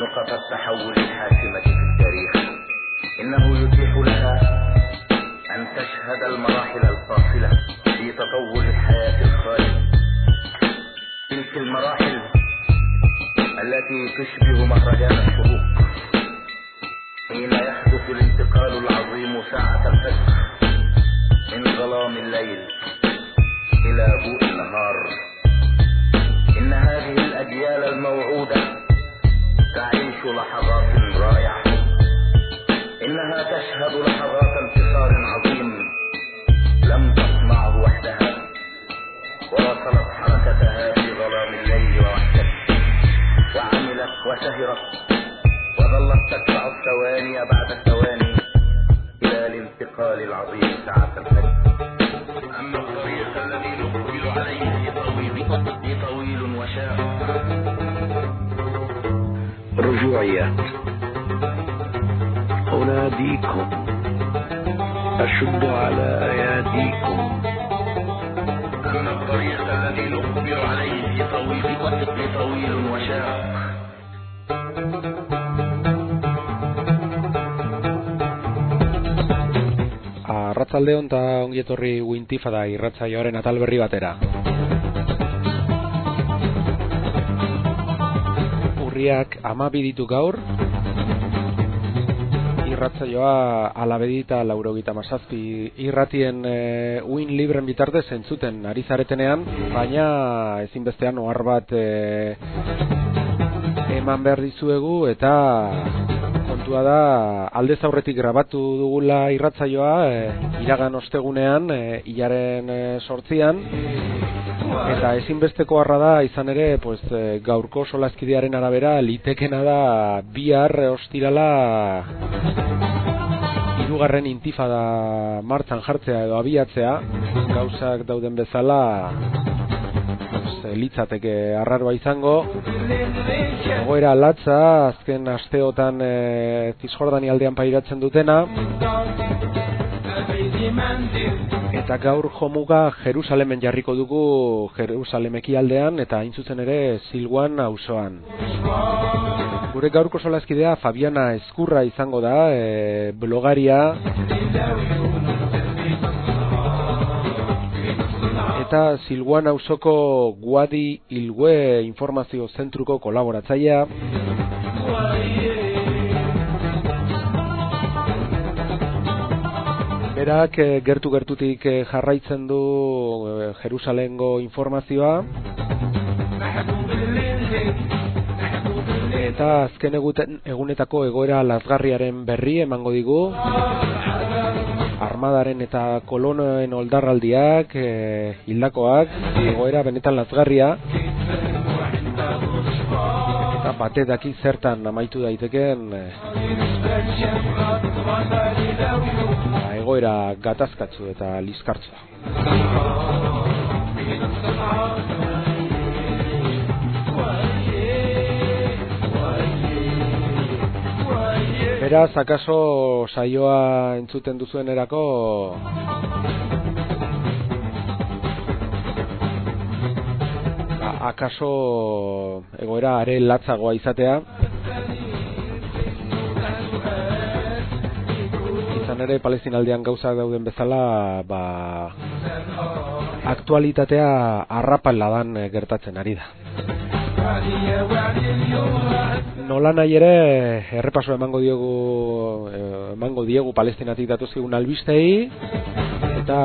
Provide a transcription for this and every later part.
نقط التحول الحاسمة في التاريخ. إنه يتيح لها أن تشهد المراحل الفاصلة في تطور الحياة الخالد تلك المراحل التي تشبه مهرجان الشروق حين يحدث الانتقال العظيم ساعة الفجر من ظلام الليل إلى ضوء النهار. إن هذه الأجيال الموعودة تعيش لحظات رائعة. إنها تشهد لحظات انتصار عظيم. لم تصنعه وحدها. وواصلت حركتها في ظلام الليل ووحدته وعملت وسهرت. وظلت تدفع الثواني بعد الثواني إلى الانتقال العظيم ساعة الفجر أما الطريق الذي نقبل عليه طويل طويل وشاق. الموضوعيات أناديكم أشد على أياديكم. أن الطريق الذي نخبر عليه طويل وقت طويل وشاق Arratzalde honta ongietorri uintifada irratzaioaren atal berri batera. Urriak amabi ditu gaur, irratzaioa alabedita laurogita masazpi irratien e, uin libren bitartez entzuten ari zaretenean, baina ezinbestean ohar bat e, eman behar dizuegu eta kontua da alde aurretik grabatu dugula irratzaioa e, iragan ostegunean e, hilaren e, sortzian eta ezinbesteko harra da izan ere pues, e, gaurko solazkidearen arabera litekena da bihar ostirala hirugarren intifada martzan jartzea edo abiatzea. Gauzak dauden bezala litzateke arraroa izango. Egoera latza azken asteotan e, Cisjordani aldean pairatzen dutena eta gaur jomuga Jerusalemen jarriko dugu Jerusalemeki aldean eta hain zuzen ere Silguan auzoan. Gure gaurko solazkidea Fabiana Eskurra izango da e, blogaria. Eta Silguan auzoko Guadi Ilgue informazio zentruko kolaboratzailea Berak gertu gertutik jarraitzen du Jerusalengo informazioa. Eta azken egunetako egoera lazgarriaren berri emango digu. Armadaren eta kolonoen oldarraldiak e, hildakoak egoera benetan lazgarria. Eta bate daki zertan amaitu daiteken egoera gatazkatzu eta liskartzu Beraz, akaso saioa entzuten duzuen erako akaso egoera are latzagoa izatea izan ere palestinaldean gauza dauden bezala ba, aktualitatea arrapala dan gertatzen ari da Nola nahi ere errepaso emango diogu emango diegu palestinatik datuzkigun albistei eta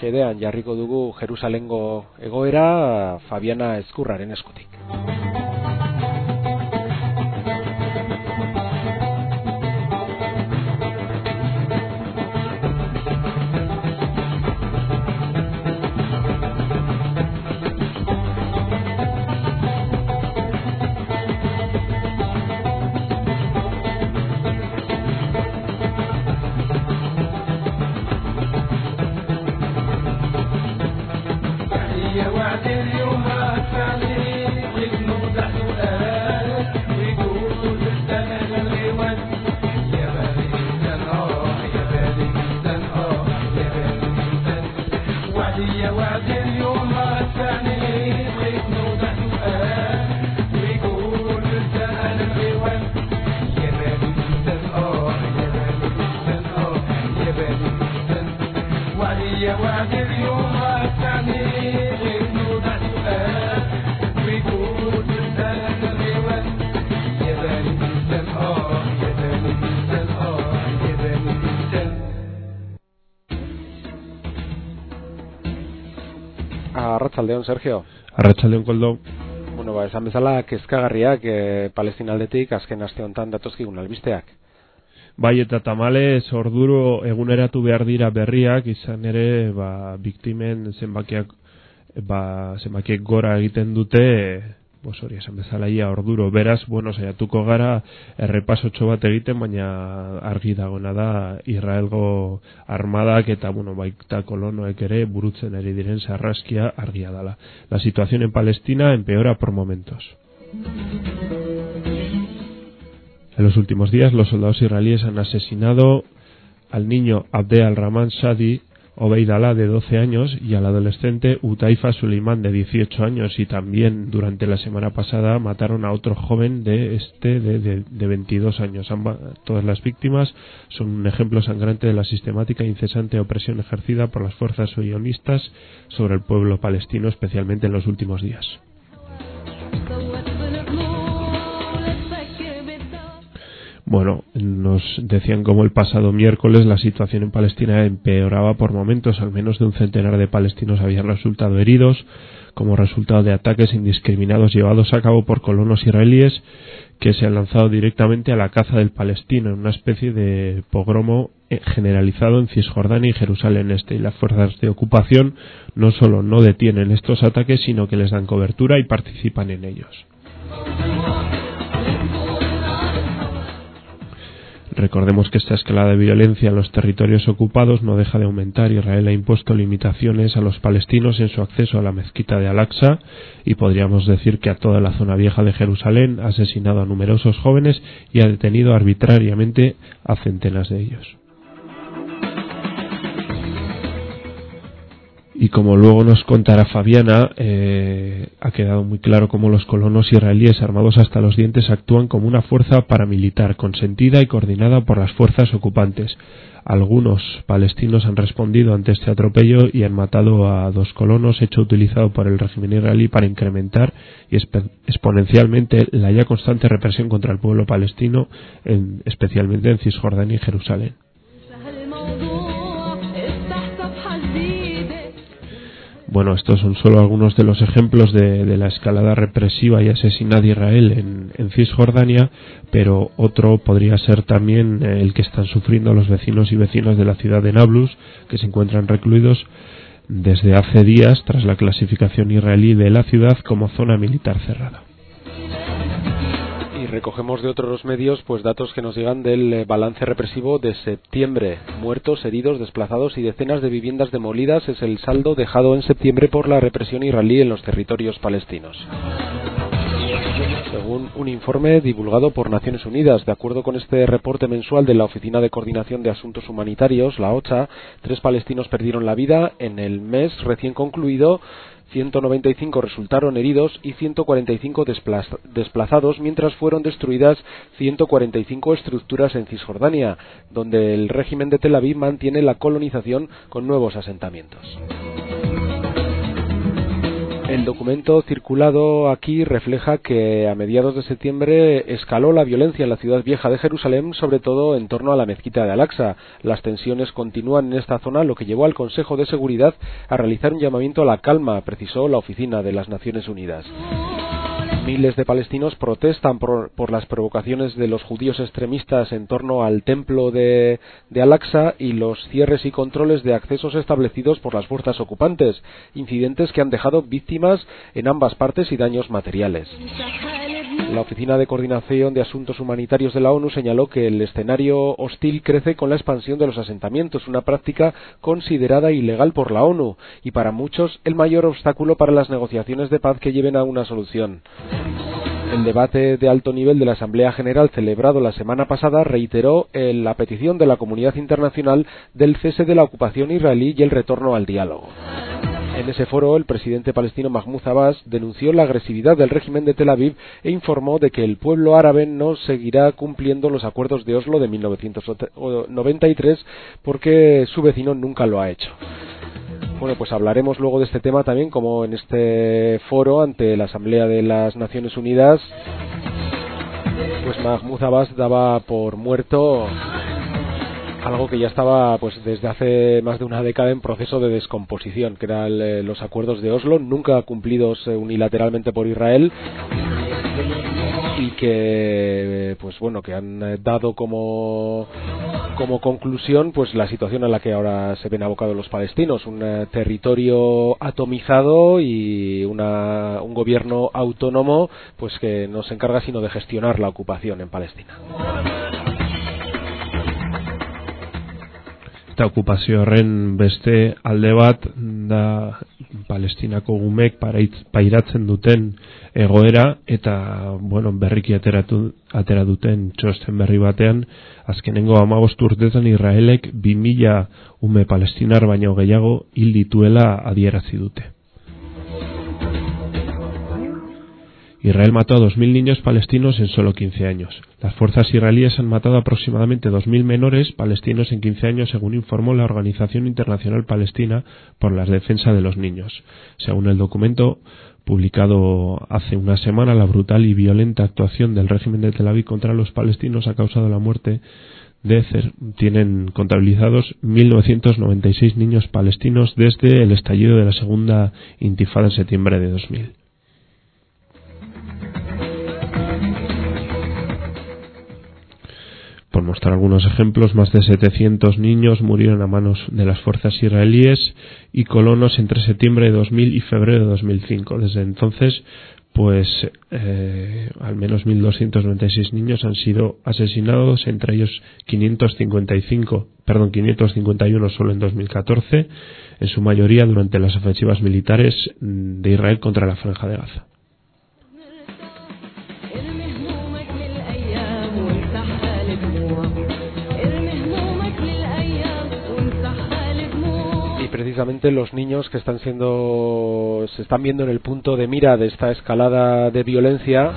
xedean jarriko dugu Jerusalengo egoera Fabiana Ezkurraren eskutik. Arratsaldeon Sergio. Arratsaldeon Koldo. Bueno, ba, esan bezala kezkagarriak e, Palestinaldetik azken aste hontan datozkigun albisteak. Bai eta tamales orduro eguneratu behar dira berriak izan ere ba, biktimen zenbakiak ba, zenbakiak gora egiten dute pues hori esan bezala ia orduro. Beraz bueno saiatuko gara errepasotxo bat egiten baina argi dagoena da Israelgo armadak eta bueno baita kolonoek ere burutzen eri diren sarraskia argia dala la situación en Palestina empeora por momentos. En los últimos días, los soldados israelíes han asesinado al niño Abdel al-Rahman Shadi Obeid de 12 años, y al adolescente Utaifa Suleiman, de 18 años, y también durante la semana pasada mataron a otro joven de este de, de, de 22 años. Ambas, todas las víctimas son un ejemplo sangrante de la sistemática e incesante opresión ejercida por las fuerzas sionistas sobre el pueblo palestino, especialmente en los últimos días. Bueno, nos decían como el pasado miércoles la situación en Palestina empeoraba por momentos, al menos de un centenar de palestinos habían resultado heridos. Como resultado de ataques indiscriminados llevados a cabo por colonos israelíes que se han lanzado directamente a la caza del palestino en una especie de pogromo generalizado en Cisjordania y Jerusalén Este. Y las fuerzas de ocupación no solo no detienen estos ataques sino que les dan cobertura y participan en ellos. Recordemos que esta escalada de violencia en los territorios ocupados no deja de aumentar. Israel ha impuesto limitaciones a los palestinos en su acceso a la mezquita de Al-Aqsa y podríamos decir que a toda la zona vieja de Jerusalén ha asesinado a numerosos jóvenes y ha detenido arbitrariamente a centenas de ellos. Y como luego nos contará Fabiana, eh, ha quedado muy claro cómo los colonos israelíes armados hasta los dientes actúan como una fuerza paramilitar consentida y coordinada por las fuerzas ocupantes. Algunos palestinos han respondido ante este atropello y han matado a dos colonos, hecho utilizado por el régimen israelí para incrementar y exponencialmente la ya constante represión contra el pueblo palestino, en, especialmente en Cisjordania y Jerusalén. Bueno, estos son solo algunos de los ejemplos de, la escalada represiva y asesina de Israel en, en, Cisjordania, pero otro podría ser también el que están sufriendo los vecinos y vecinas de la ciudad de Nablus, que se encuentran recluidos desde hace días tras la clasificación israelí de la ciudad como zona militar cerrada recogemos de otros medios pues datos que nos llegan del eh, balance represivo de septiembre. Muertos, heridos, desplazados y decenas de viviendas demolidas es el saldo dejado en septiembre por la represión israelí en los territorios palestinos. Según un informe divulgado por Naciones Unidas, de acuerdo con este reporte mensual de la Oficina de Coordinación de Asuntos Humanitarios, la OCHA, tres palestinos perdieron la vida en el mes recién concluido 195 resultaron heridos y 145 desplazados, mientras fueron destruidas 145 estructuras en Cisjordania, donde el régimen de Tel Aviv mantiene la colonización con nuevos asentamientos. El documento circulado aquí refleja que a mediados de septiembre escaló la violencia en la ciudad vieja de Jerusalén, sobre todo en torno a la mezquita de Al-Aqsa. Las tensiones continúan en esta zona, lo que llevó al Consejo de Seguridad a realizar un llamamiento a la calma, precisó la Oficina de las Naciones Unidas. Miles de palestinos protestan por, por, las provocaciones de los judíos extremistas en torno al templo de, de Al-Aqsa y los cierres y controles de accesos establecidos por las fuerzas ocupantes, incidentes que han dejado víctimas en ambas partes y daños materiales. La Oficina de Coordinación de Asuntos Humanitarios de la ONU señaló que el escenario hostil crece con la expansión de los asentamientos, una práctica considerada ilegal por la ONU y para muchos el mayor obstáculo para las negociaciones de paz que lleven a una solución. El debate de alto nivel de la Asamblea General celebrado la semana pasada reiteró la petición de la comunidad internacional del cese de la ocupación israelí y el retorno al diálogo. En ese foro, el presidente palestino Mahmoud Abbas denunció la agresividad del régimen de Tel Aviv e informó de que el pueblo árabe no seguirá cumpliendo los acuerdos de Oslo de 1993 porque su vecino nunca lo ha hecho. Bueno, pues hablaremos luego de este tema también, como en este foro ante la Asamblea de las Naciones Unidas, pues Mahmoud Abbas daba por muerto algo que ya estaba pues desde hace más de una década en proceso de descomposición, que eran eh, los acuerdos de Oslo, nunca cumplidos eh, unilateralmente por Israel y que pues bueno que han eh, dado como como conclusión pues la situación en la que ahora se ven abocados los palestinos. Un eh, territorio atomizado y una, un gobierno autónomo pues que no se encarga sino de gestionar la ocupación en Palestina eta okupazio horren beste alde bat da palestinako gumek pairatzen duten egoera eta bueno, berriki ateratu, atera duten txosten berri batean azkenengo amagost urtetan Israelek 2000 ume palestinar baino gehiago hil dituela adierazi dute. Israel mató a 2.000 niños palestinos en solo 15 años. Las fuerzas israelíes han matado aproximadamente 2.000 menores palestinos en 15 años, según informó la Organización Internacional Palestina por la Defensa de los Niños. Según el documento publicado hace una semana, la brutal y violenta actuación del régimen de Tel Aviv contra los palestinos ha causado la muerte de tienen contabilizados 1.996 niños palestinos desde el estallido de la segunda intifada en septiembre de 2000. Mostrar algunos ejemplos, más de 700 niños murieron a manos de las fuerzas israelíes y colonos entre septiembre de 2000 y febrero de 2005. Desde entonces, pues eh, al menos 1.296 niños han sido asesinados, entre ellos 555, perdón, 551 solo en 2014, en su mayoría durante las ofensivas militares de Israel contra la Franja de Gaza. Precisamente los niños que están siendo se están viendo en el punto de mira de esta escalada de violencia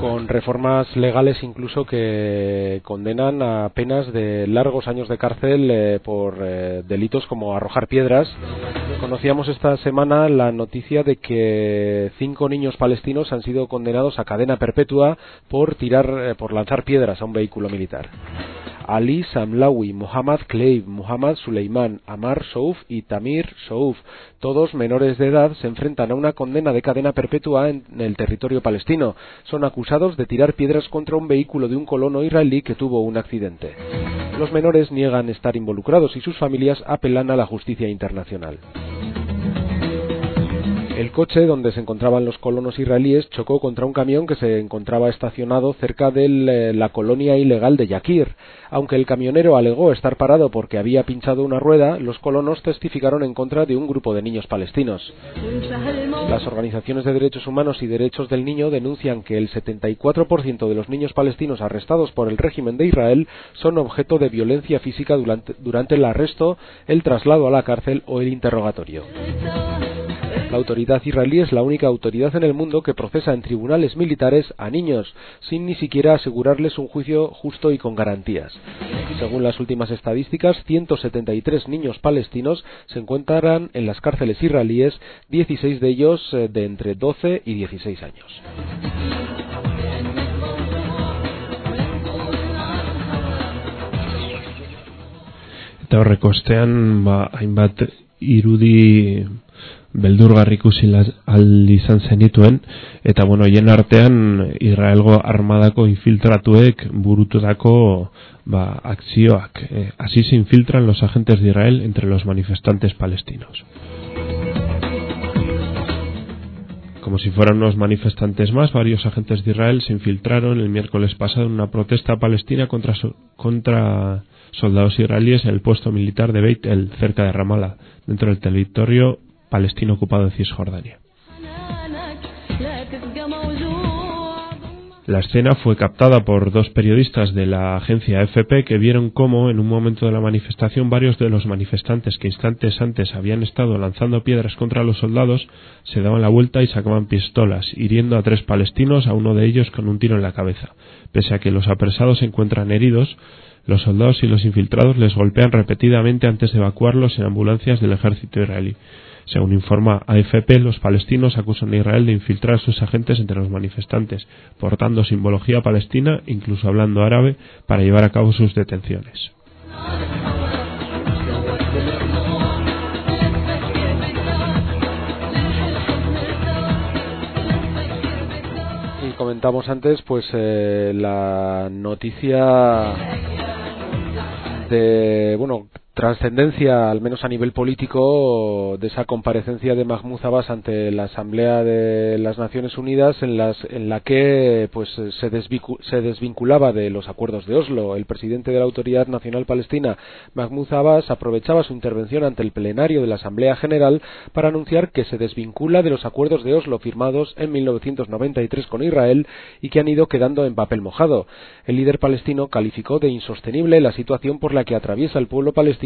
con reformas legales incluso que condenan a penas de largos años de cárcel eh, por eh, delitos como arrojar piedras. Conocíamos esta semana la noticia de que cinco niños palestinos han sido condenados a cadena perpetua por tirar, eh, por lanzar piedras a un vehículo militar. Ali Samlawi, Muhammad Kleib, Muhammad Suleiman, Amar Souf y Tamir Souf, todos menores de edad, se enfrentan a una condena de cadena perpetua en el territorio palestino. Son acusados de tirar piedras contra un vehículo de un colono israelí que tuvo un accidente. Los menores niegan estar involucrados y sus familias apelan a la justicia internacional. El coche donde se encontraban los colonos israelíes chocó contra un camión que se encontraba estacionado cerca de eh, la colonia ilegal de Yakir. Aunque el camionero alegó estar parado porque había pinchado una rueda, los colonos testificaron en contra de un grupo de niños palestinos. Las organizaciones de derechos humanos y derechos del niño denuncian que el 74% de los niños palestinos arrestados por el régimen de Israel son objeto de violencia física durante, durante el arresto, el traslado a la cárcel o el interrogatorio. La autoridad israelí es la única autoridad en el mundo que procesa en tribunales militares a niños, sin ni siquiera asegurarles un juicio justo y con garantías. Según las últimas estadísticas, 173 niños palestinos se encuentran en las cárceles israelíes, 16 de ellos eh, de entre 12 y 16 años. irudi al izan zenituen eta bueno, hien artean Israelgo armadako infiltratuek burututako ba, akzioak. Eh, así se infiltran los agentes de Israel entre los manifestantes palestinos. Como si fueran unos manifestantes más, varios agentes de Israel se infiltraron el miércoles pasado en una protesta palestina contra, contra soldados israelíes en el puesto militar de Beit el cerca de Ramallah, dentro del territorio palestino ocupado de Cisjordania. La escena fue captada por dos periodistas de la agencia AFP que vieron cómo, en un momento de la manifestación, varios de los manifestantes que instantes antes habían estado lanzando piedras contra los soldados se daban la vuelta y sacaban pistolas, hiriendo a tres palestinos, a uno de ellos con un tiro en la cabeza. Pese a que los apresados se encuentran heridos, los soldados y los infiltrados les golpean repetidamente antes de evacuarlos en ambulancias del ejército israelí. Según informa AFP, los palestinos acusan a Israel de infiltrar a sus agentes entre los manifestantes, portando simbología palestina, incluso hablando árabe, para llevar a cabo sus detenciones. Y comentamos antes, pues eh, la noticia de, bueno, trascendencia, al menos a nivel político, de esa comparecencia de Mahmoud Abbas ante la Asamblea de las Naciones Unidas, en, las, en la que pues se, se desvinculaba de los acuerdos de Oslo. El presidente de la Autoridad Nacional Palestina, Mahmoud Abbas, aprovechaba su intervención ante el plenario de la Asamblea General para anunciar que se desvincula de los acuerdos de Oslo firmados en 1993 con Israel y que han ido quedando en papel mojado. El líder palestino calificó de insostenible la situación por la que atraviesa el pueblo palestino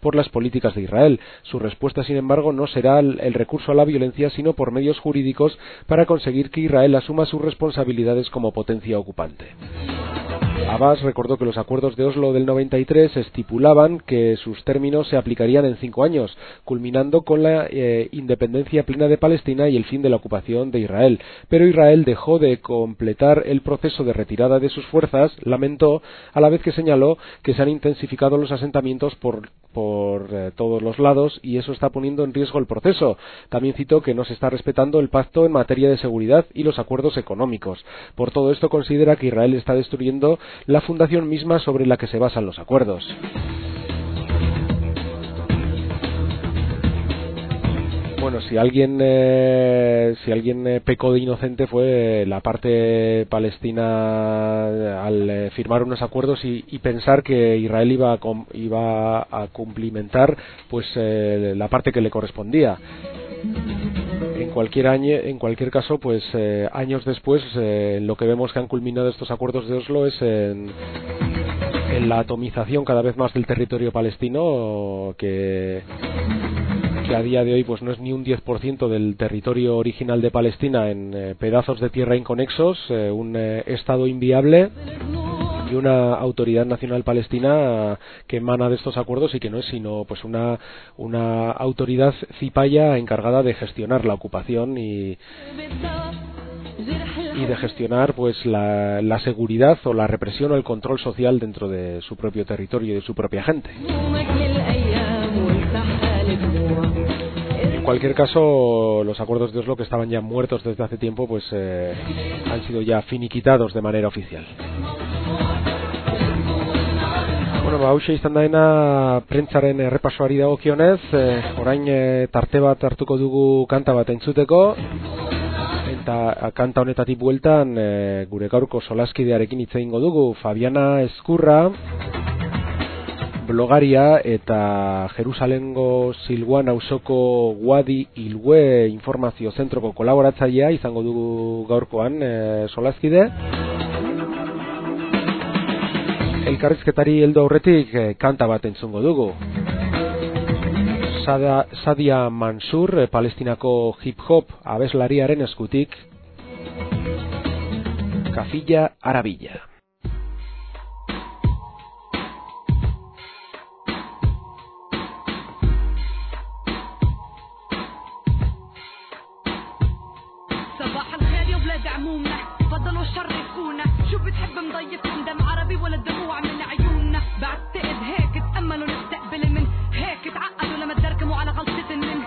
por las políticas de Israel. Su respuesta, sin embargo, no será el recurso a la violencia, sino por medios jurídicos para conseguir que Israel asuma sus responsabilidades como potencia ocupante. Abbas recordó que los acuerdos de Oslo del 93 estipulaban que sus términos se aplicarían en cinco años, culminando con la eh, independencia plena de Palestina y el fin de la ocupación de Israel. Pero Israel dejó de completar el proceso de retirada de sus fuerzas, lamentó, a la vez que señaló que se han intensificado los asentamientos por por eh, todos los lados y eso está poniendo en riesgo el proceso. También citó que no se está respetando el pacto en materia de seguridad y los acuerdos económicos. Por todo esto considera que Israel está destruyendo la fundación misma sobre la que se basan los acuerdos. Bueno, si alguien eh, si alguien eh, pecó de inocente fue la parte palestina al eh, firmar unos acuerdos y, pensar que Israel iba a, iba a cumplimentar pues eh, la parte que le correspondía. En cualquier año, en cualquier caso, pues años después, lo que vemos que han culminado estos acuerdos de Oslo es en, en la atomización cada vez más del territorio palestino, que que a día de hoy pues no es ni un 10% del territorio original de Palestina en eh, pedazos de tierra inconexos, eh, un eh, estado inviable y una autoridad nacional palestina que emana de estos acuerdos y que no es sino pues una una autoridad cipaya encargada de gestionar la ocupación y y de gestionar pues la, la seguridad o la represión o el control social dentro de su propio territorio y de su propia gente. En cualquier caso, los acuerdos de Oslo que estaban ya muertos desde hace tiempo, pues eh, han sido ya finiquitados de manera oficial. Bueno, ba, hause izan daena prentzaren errepasoari dagokionez, eh, orain eh, tarte bat hartuko dugu kanta bat entzuteko, eta kanta honetatik bueltan eh, gure gaurko solaskidearekin hitz egingo dugu, Fabiana Eskurra, blogaria eta Jerusalengo Silguan auzoko Guadi Ilue Informazio Zentroko kolaboratzailea izango dugu gaurkoan e, solaskide. Elkarrizketari heldu aurretik e, kanta bat entzungo dugu. Sada, Sadia Mansur, e, Palestinako hip-hop abeslariaren eskutik, Kafilla Arabilla. شرفونا شو بتحب مضيف من دم عربي ولا دموع من عيوننا؟ بعتقد هيك تأملوا نستقبل من هيك تعقدوا لما تدركموا على غلطة من.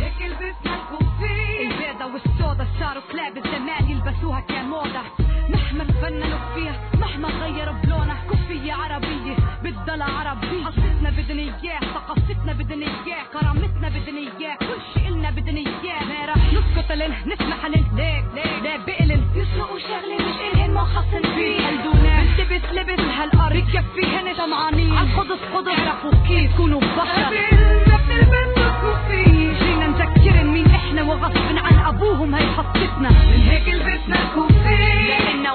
هيك لبسنا الكوفي البيضة والسودا صاروا كلاب الزمان يلبسوها كموضة مهما تفننوا فيها مهما غيروا بلونها كوفية عربية بتضلها عربية. حصتنا بدنا اياه ثقافتنا بدنا اياه كرامتنا بدنا اياه نسمح لن ليك ليك لا بقلن يسرقوا شغلة مش إلهن ما خصن فيه. قلدونا بنلبس لبس هالأرض بكفيهن طمعانين عالقدس قدس. اعرفوا كيف تكونوا بشر جينا نذكرن مين إحنا وغصب عن أبوهم هي خطتنا من هيك لبسنا الكوفي لاننا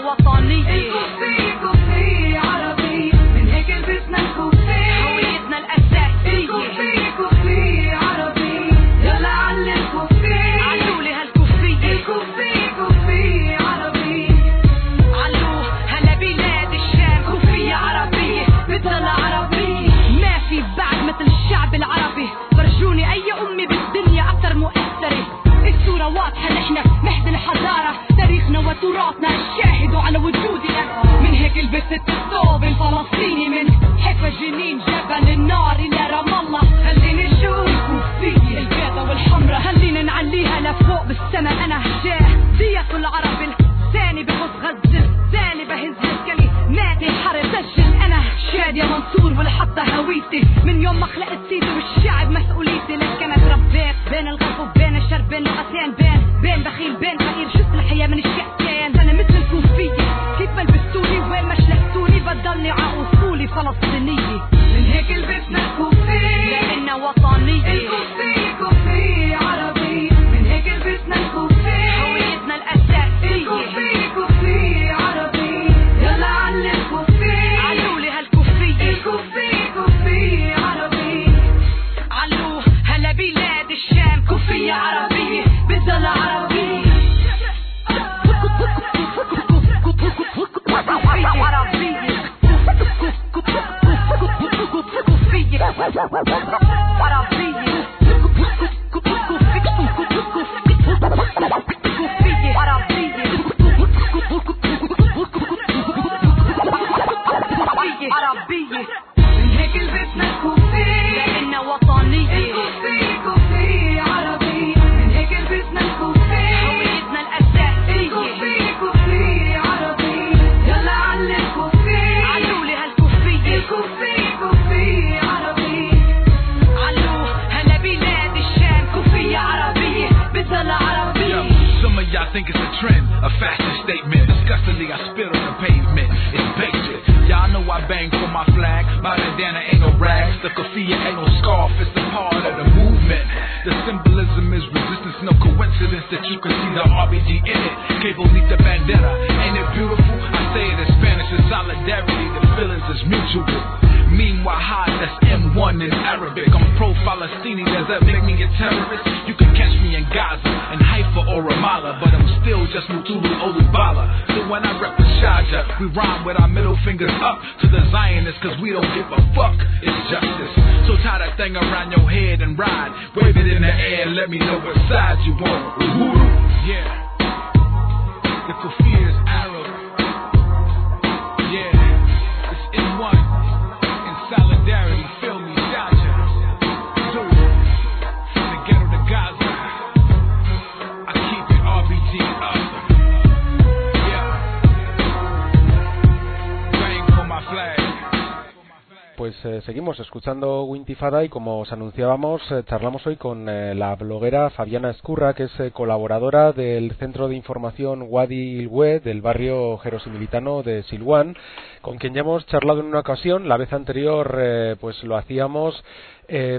y como os anunciábamos, eh, charlamos hoy con eh, la bloguera Fabiana Escurra, que es eh, colaboradora del Centro de Información Wadi Ilwe del barrio jerosimilitano de Silwan, con quien ya hemos charlado en una ocasión. La vez anterior pues lo hacíamos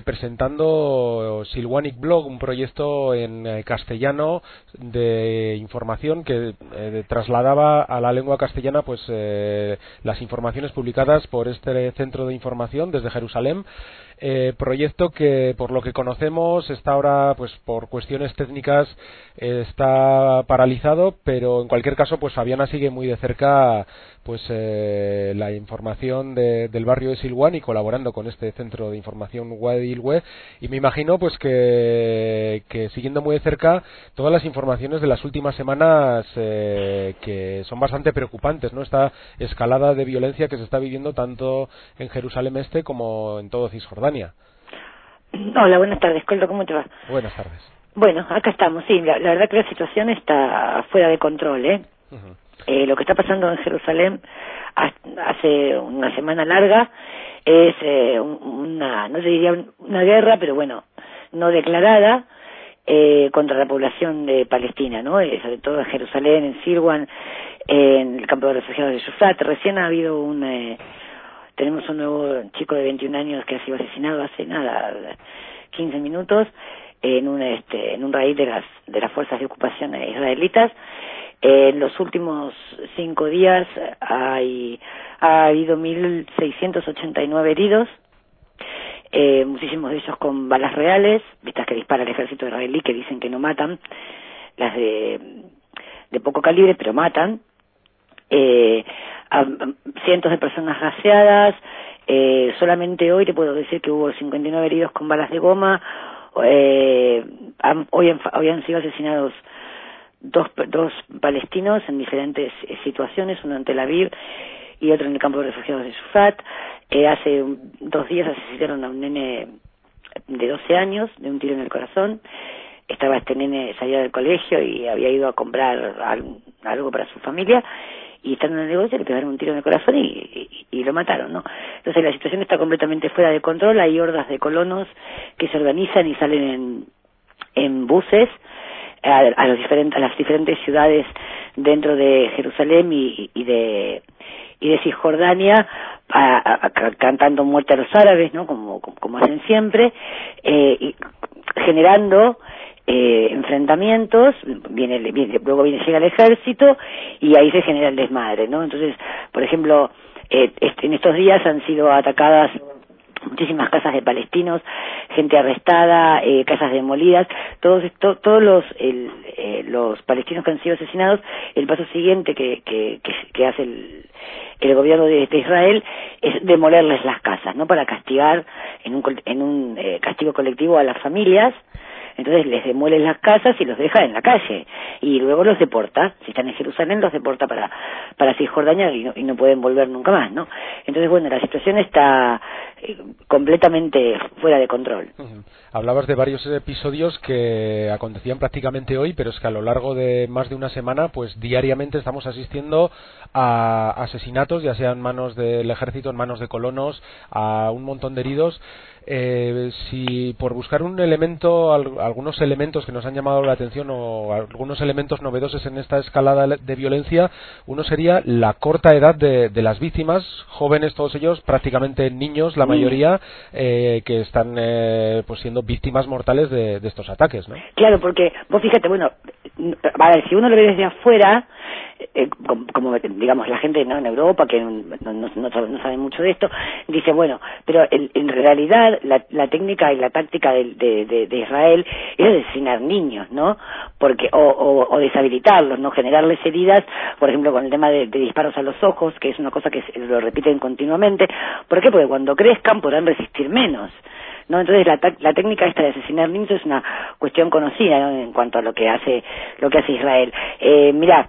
presentando Silwanic Blog, un proyecto en castellano de información que trasladaba a la lengua castellana pues las informaciones publicadas por este centro de información desde Jerusalén. Eh, proyecto que por lo que conocemos está ahora pues por cuestiones técnicas eh, está paralizado pero en cualquier caso pues Fabiana sigue muy de cerca pues eh, la información de- del barrio de Silwan y colaborando con este centro de información Guadilhue y me imagino pues que, que siguiendo muy de cerca todas las informaciones de las últimas semanas eh, que son bastante preocupantes no esta escalada de violencia que se está viviendo tanto en Jerusalén Este como en todo Cisjordania Hola, buenas tardes, Coldo, ¿cómo te va? buenas tardes Bueno, acá estamos, sí, la, la verdad que la situación está fuera de control, ¿eh? Eh, lo que está pasando en Jerusalén ha- hace una semana larga es eh, un- una, no se diría un- una guerra, pero bueno, no declarada eh, contra la población de Palestina, ¿no? Eh, sobre todo en Jerusalén, en Sirwan, en el campo de refugiados de Shufrat. Recién ha habido un... tenemos un nuevo chico de 21 años que ha sido asesinado hace nada, 15 minutos, en un, este, en un raíz de las, de las fuerzas de ocupación israelitas. En los últimos cinco días hay, ha habido 1.689 heridos, eh, muchísimos de ellos con balas reales, estas que dispara el ejército israelí, que dicen que no matan, las de, de poco calibre, pero matan. Eh, a- cientos de personas gaseadas, eh, solamente hoy te puedo decir que hubo 59 heridos con balas de goma, eh, hoy, han, sido asesinados dos, dos palestinos en diferentes eh, situaciones, uno en Tel Aviv y otro en el campo de refugiados de Sufat. Eh, hace dos días asesinaron a un nene de 12 años de un tiro en el corazón. estaba este nene, salía del colegio y había ido a comprar al- algo para su familia y estando en el negocio le pegaron un tiro en el corazón y, lo mataron, ¿no? Entonces la situación está completamente fuera de control, hay hordas de colonos que se organizan y salen en, en buses a, a los diferentes, a las diferentes ciudades dentro de Jerusalén y, de y de Cisjordania a- a- a- ca- cantando muerte a los árabes, ¿no? Como, como, como hacen siempre, eh, y generando eh, enfrentamientos, viene, viene- luego viene llega el ejército y ahí se genera el desmadre, ¿no? Entonces, por ejemplo, eh, este- en estos días han sido atacadas muchísimas casas de palestinos, gente arrestada, eh, casas demolidas, todos todos los el, eh, los palestinos que han sido asesinados, el paso siguiente que que, que, hace el, el gobierno de, Israel es demolerles las casas, no para castigar en un en un eh, castigo colectivo a las familias entonces les demuelen las casas y los deja en la calle y luego los deporta si están en Jerusalén los deporta para para Cisjordania y no, y no pueden volver nunca más no entonces bueno la situación está eh, completamente fuera de control Ujú. Hablabas de varios episodios que acontecían prácticamente hoy, pero es que a lo largo de más de una semana, pues diariamente estamos asistiendo a asesinatos, ya sea en manos del ejército, en manos de colonos, a un montón de heridos. Eh, si por buscar un elemento, al- algunos elementos que nos han llamado la atención o algunos elementos novedosos en esta escalada de violencia, uno sería la corta edad de, de las víctimas, jóvenes todos ellos, prácticamente niños, la Mm. mayoría, eh, que están eh, pues siendo víctimas mortales de, de estos ataques, ¿no? Claro, porque vos fíjate, bueno, a ver, si uno lo ve desde afuera, eh, como, como, digamos la gente ¿no? en Europa que no, no, no, sabe, mucho de esto, dice, bueno, pero el- en realidad la, la técnica y la táctica de, de, de Israel es asesinar niños, ¿no? Porque, o, o, o deshabilitarlos, ¿no? Generarles heridas, por ejemplo, con el tema de, disparos a los ojos, que es una cosa que lo repiten continuamente. ¿Por qué? Porque cuando crezcan podrán resistir menos. ¿no? Entonces la, la técnica esta de asesinar niños es una cuestión conocida ¿no? en cuanto a lo que hace lo que hace Israel. Eh, mira,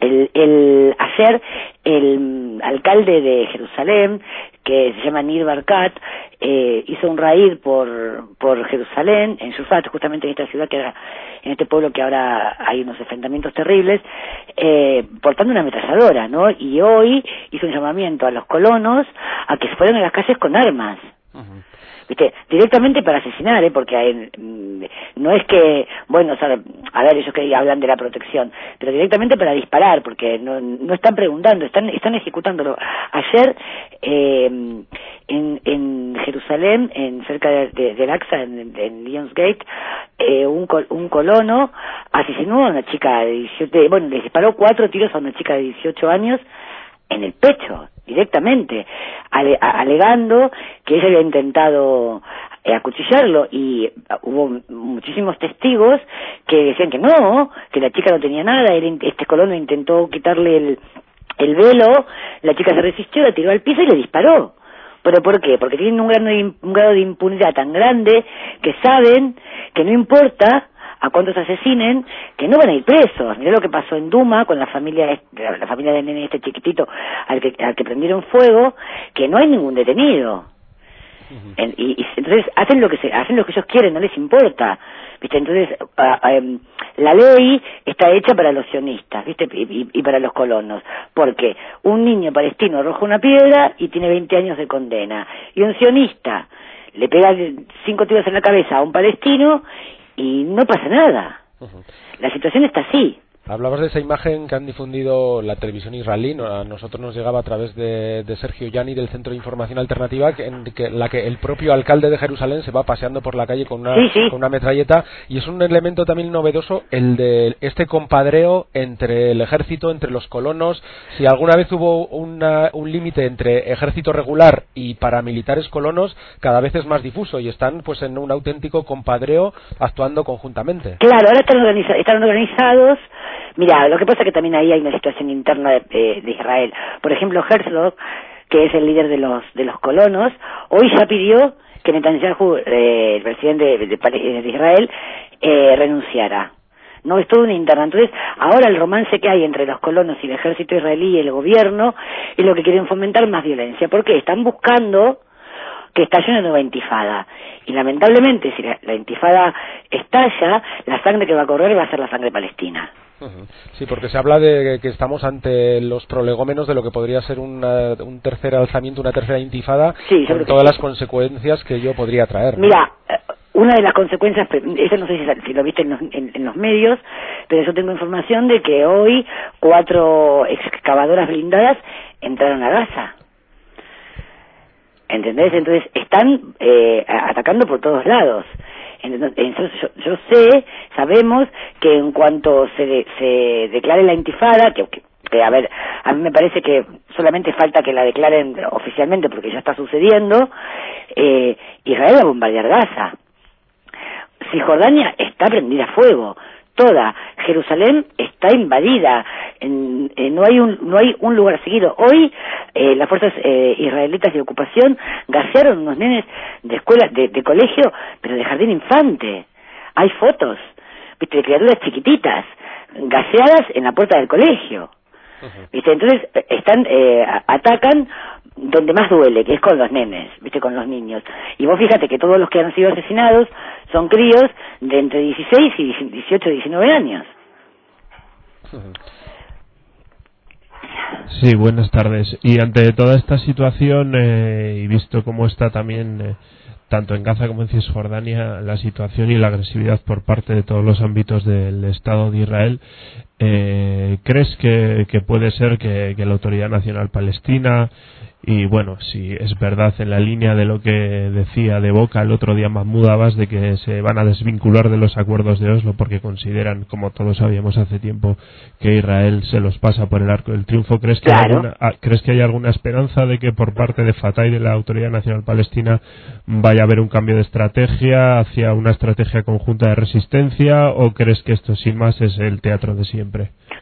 el, el ayer el alcalde de Jerusalén que se llama Nir Barkat eh, hizo un raid por por Jerusalén en Shufat justamente en esta ciudad que era en este pueblo que ahora hay unos enfrentamientos terribles eh, portando una ametralladora no y hoy hizo un llamamiento a los colonos a que se fueran a las calles con armas viste directamente para asesinar ¿eh? porque mm, no es que bueno o sea, a ver ellos que hablan de la protección pero directamente para disparar porque no, no están preguntando están están ejecutándolo ayer eh, en, en Jerusalén en cerca de, de, del Aqsa en, en Lionsgate eh, un un colono asesinó a una chica de 17 bueno le disparó cuatro tiros a una chica de 18 años en el pecho directamente alegando que ella había intentado eh, acuchillarlo y ah, hubo muchísimos testigos que decían que no que la chica no tenía nada él este colono intentó quitarle el el velo la chica se resistió la tiró al piso y le disparó ¿Pero por qué? Porque tienen un grado, un grado de impunidad tan grande que saben que no importa a cuántos asesinen, que no van a ir presos. Mirá lo que pasó en Duma con la familia, la, familia del nene este chiquitito al que, al que prendieron fuego, que no hay ningún detenido. En- y, y entonces hacen lo que se, hacen lo que ellos quieren, no les importa. ¿Viste? Entonces, em, la ley está hecha para los sionistas, ¿viste? Y, y- y para los colonos. Porque un niño palestino arroja una piedra y tiene 20 años de condena. Y un sionista le pega cinco tiros en la cabeza a un palestino y no pasa nada. La situación está así. Hablabas de esa imagen que han difundido la televisión israelí, a nosotros nos llegaba a través de, de Sergio Yani del Centro de Información Alternativa, en que, la que el propio alcalde de Jerusalén se va paseando por la calle con una, Sí, sí. con una metralleta, y es un elemento también novedoso el de este compadreo entre el ejército, entre los colonos. Si alguna vez hubo una- un límite entre ejército regular y paramilitares colonos, cada vez es más difuso y están pues en un auténtico compadreo actuando conjuntamente. Claro, ahora están, organiza- están organizados. Mira, lo que pasa es que también ahí hay una situación interna de, de- de Israel. Por ejemplo, Herzog, que es el líder de los de los colonos, hoy ya pidió que Netanyahu, eh, el presidente de, Israel, eh, renunciara. No, es todo una interna. Entonces, ahora el romance que hay entre los colonos y el ejército israelí y el gobierno es lo que quieren fomentar más violencia. ¿Por qué? Están buscando que estalló una nueva intifada. Y lamentablemente, si la intifada estalla, la sangre que va a correr va a ser la sangre palestina. Sí, porque se habla de que estamos ante los prolegómenos de lo que podría ser una- un tercer alzamiento, una tercera intifada, Sí, con todas sí. las consecuencias que ello podría traer. ¿no? Mira, eh, una de las consecuencias, eso no sé si, lo viste en los, en- en los medios, pero yo tengo información de que hoy cuatro excavadoras blindadas entraron a Gaza. ¿Entendés? Entonces están eh, atacando por todos lados. Entonces, yo, yo sé, sabemos que en cuanto se, de- se declare la intifada, que, a ver, a mí me parece que solamente falta que la declaren oficialmente porque ya está sucediendo, eh, Israel va a bombardear Gaza. Cisjordania está prendida a fuego. Toda Jerusalén está invadida. En- eh, no hay un no hay un lugar seguido. Hoy eh, las fuerzas eh, israelitas de ocupación gasearon unos nenes de escuela de, de colegio, pero de jardín infante. Hay fotos, viste, de criaturas chiquititas gaseadas en la puerta del colegio. ¿Viste? Entonces eh, están eh, atacan donde más duele, que es con los nenes, ¿viste? Con los niños. Y vos fíjate que todos los que han sido asesinados son críos de entre 16 y 18, 19 años. Sí, buenas tardes. Y ante toda esta situación eh, y visto cómo está también eh, tanto en Gaza como en Cisjordania la situación y la agresividad por parte de todos los ámbitos del Estado de Israel, eh, ¿crees que, que puede ser que, que la Autoridad Nacional Palestina y bueno, si es verdad en la línea de lo que decía de Boca el otro día Mahmoud Abbas de que se van a desvincular de los acuerdos de Oslo porque consideran, como todos sabíamos hace tiempo, que Israel se los pasa por el arco del triunfo, ¿crees que, hay, alguna, ah, ¿crees que hay alguna esperanza de que por parte de Fatah y de la Autoridad Nacional Palestina vaya a haber un cambio de estrategia hacia una estrategia conjunta de resistencia o crees que esto sin más es el teatro de siempre?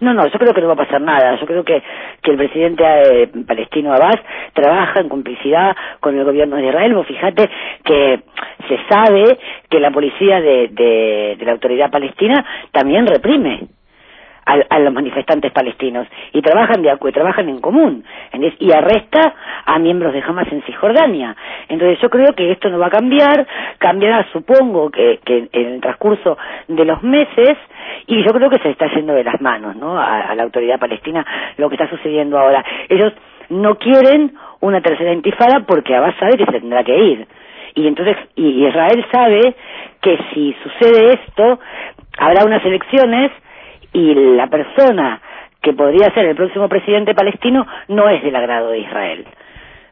No, no, yo creo que no va a pasar nada. Yo creo que, que el presidente eh, palestino Abbas trabaja en complicidad con el gobierno de Israel. Vos fíjate que se sabe que la policía de, la autoridad palestina también reprime a, a los manifestantes palestinos. Y trabajan de acu- trabajan en común y arresta a miembros de Hamas en Cisjordania. Entonces yo creo que esto no va a cambiar. Cambiará supongo que, que en el transcurso de los meses. Y yo creo que se está yendo de las manos no a, a la autoridad palestina lo que está sucediendo ahora. Ellos no quieren una tercera intifada porque Abbas sabe que se tendrá que ir. Y entonces y Israel sabe que si sucede esto habrá unas elecciones y la persona que podría ser el próximo presidente palestino no es del agrado de Israel.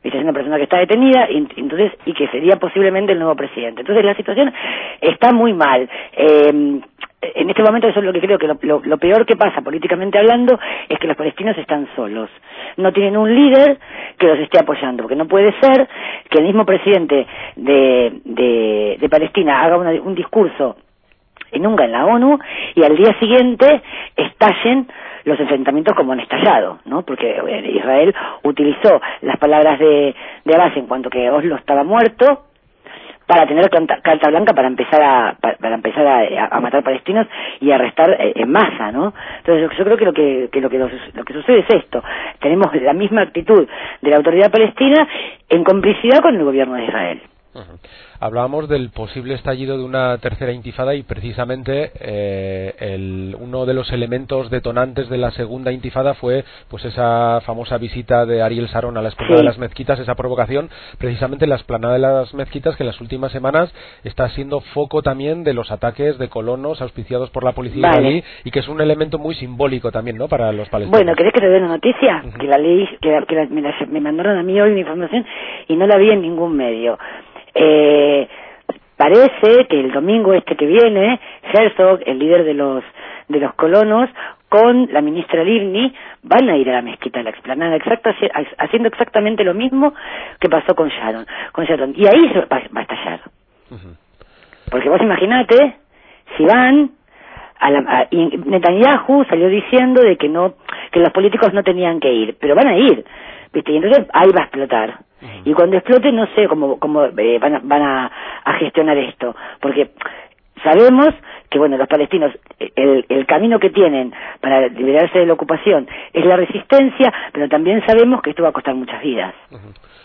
Es una persona que está detenida y, entonces, y que sería posiblemente el nuevo presidente. Entonces la situación está muy mal. Eh, en este momento eso es lo que creo que lo, peor que pasa políticamente hablando es que los palestinos están solos. No tienen un líder que los esté apoyando, porque no puede ser que el mismo presidente de, de, Palestina haga un discurso nunca en la ONU y al día siguiente estallen los enfrentamientos como han estallado, ¿no? Porque eh, Israel utilizó las palabras de, de Abbas en cuanto que Oslo estaba muerto para tener carta, blanca para empezar a para, empezar a, a matar palestinos y arrestar eh, en masa, ¿no? Entonces yo, creo que lo que, que lo que lo que sucede es esto, tenemos la misma actitud de la autoridad palestina en complicidad con el gobierno de Israel. Ujú. Hablábamos del posible estallido de una tercera intifada y precisamente eh, el- uno de los elementos detonantes de la segunda intifada fue pues esa famosa visita de Ariel Sharon a la esplanada Sí. de las mezquitas, esa provocación precisamente en la esplanada de las mezquitas que en las últimas semanas está siendo foco también de los ataques de colonos auspiciados por la policía Vale. israelí y que es un elemento muy simbólico también ¿no? para los palestinos. Bueno, ¿querés que te dé una noticia? Que la leí, que, la- que la- me, la- me mandaron a mí hoy una información y no la vi en ningún medio. Eh, parece que el domingo este que viene, Herzog, el líder de los de los colonos, con la ministra Livni, van a ir a la mezquita de la explanada, exacta, haciendo exactamente lo mismo que pasó con Sharon. Con Sharon. Y ahí va, va a estallar. Porque vos imaginate, si van, a la, a- y Netanyahu salió diciendo de que no, que los políticos no tenían que ir, pero van a ir, ¿viste? Y entonces ahí va a explotar. Y cuando explote no sé cómo, cómo eh, van, a, van a, a gestionar esto, porque sabemos que bueno los palestinos el, el camino que tienen para liberarse de la ocupación es la resistencia pero también sabemos que esto va a costar muchas vidas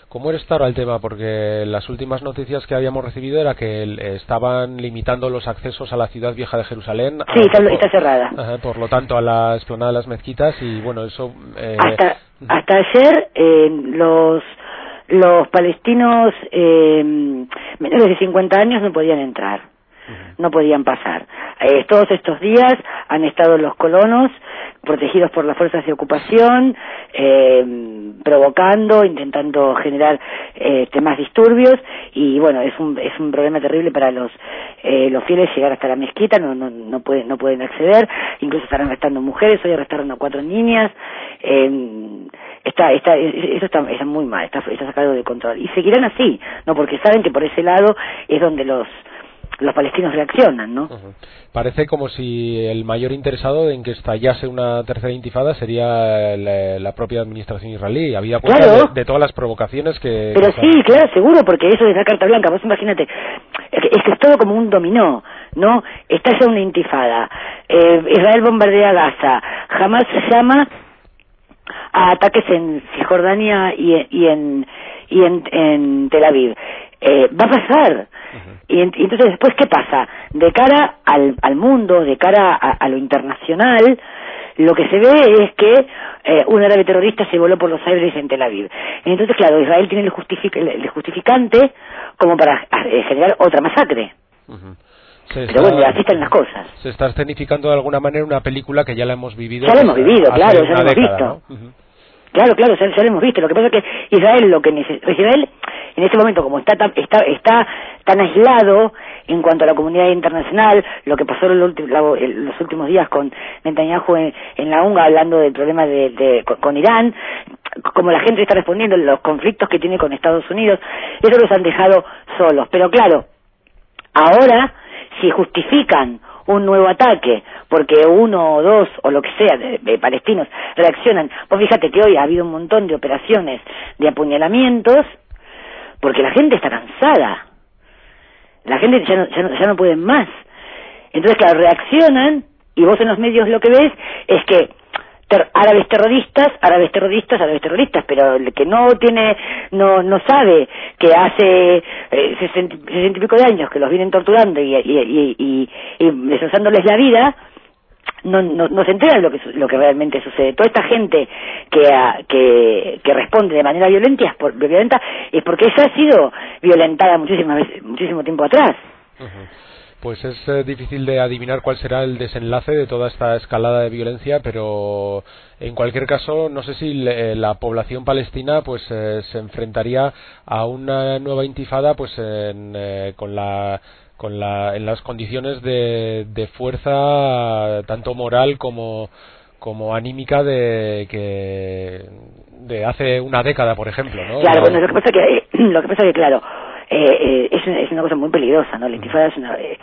¿Cómo está ahora el tema? Porque las últimas noticias que habíamos recibido era que eh, estaban limitando los accesos a la ciudad vieja de Jerusalén. Sí, está, está cerrada. Ajá, por lo tanto, a la explanada de las mezquitas y bueno, eso. Eh, hasta, hasta ayer eh, los los palestinos eh, menores de 50 años no podían entrar, no podían pasar. Eh, todos estos días han estado los colonos protegidos por las fuerzas de ocupación, eh, provocando, intentando generar eh, más disturbios y bueno, es un, es un problema terrible para los eh, los fieles llegar hasta la mezquita, no, no, no, pueden, no pueden acceder, incluso están arrestando mujeres, hoy arrestaron a cuatro niñas, eh, está, está, eso está, está muy mal, está, está sacado de control. Y seguirán así, no porque saben que por ese lado es donde los los palestinos reaccionan, ¿no? Parece como si el mayor interesado en que estallase una tercera intifada sería la, la propia administración israelí. Había Claro. de, de todas las provocaciones que. Pero que sí, claro, seguro, porque eso es la carta blanca. Vos imagínate, es que es todo como un dominó, ¿no? Está ya una intifada. Eh, Israel bombardea Gaza. Jamás se llama a ataques en Cisjordania y, y en y en, en Tel Aviv. Eh, va a pasar. y, y entonces después, ¿qué pasa? De cara al, al mundo, de cara a, a lo internacional, lo que se ve es que eh, un árabe terrorista se voló por los aires en Tel Aviv. Entonces, claro, Israel tiene el, justific- el- justificante como para eh, generar otra masacre. Ujú. Se Pero está- bueno, así están las cosas. Se está escenificando de alguna manera una película que ya la hemos vivido. Ya la hemos vivido, hace claro, ya la hemos década, visto. ¿no? Ujú. Claro, claro, ya, ya lo hemos visto. Lo que pasa es que Israel, lo que Israel en este momento, como está tan, está, está tan aislado en cuanto a la comunidad internacional, lo que pasó en los últimos, días con Netanyahu en, la UNGA hablando del problema de, de- con, con Irán, como la gente está respondiendo, los conflictos que tiene con Estados Unidos, eso los han dejado solos. Pero claro, ahora, si justifican un nuevo ataque porque uno o dos o lo que sea de, de palestinos reaccionan, pues fíjate que hoy ha habido un montón de operaciones de apuñalamientos porque la gente está cansada, la gente ya no, ya no, ya no pueden más. Entonces, claro, reaccionan y vos en los medios lo que ves es que ter- árabes terroristas, árabes terroristas, árabes terroristas, pero el que no tiene, no, no sabe que hace eh, sesenta sesenta y pico de años que los vienen torturando y, y, y, y, y destrozándoles la vida, no, no, no se entera de lo que, lo que realmente sucede. Toda esta gente que, ah, que, que responde de manera violenta es, por, violenta es porque ella ha sido violentada muchísimas veces, muchísimo tiempo atrás. Pues es eh, difícil de adivinar cuál será el desenlace de toda esta escalada de violencia, pero en cualquier caso no sé si le- la población palestina pues eh, se enfrentaría a una nueva intifada pues en, eh, con la con la en las condiciones de, de fuerza tanto moral como como anímica de que de hace una década por ejemplo ¿no? Claro, La- bueno, lo que pasa que, lo que pasa que claro, eh, eh, es, una, es una cosa muy peligrosa, ¿no? La intifada es una... eh,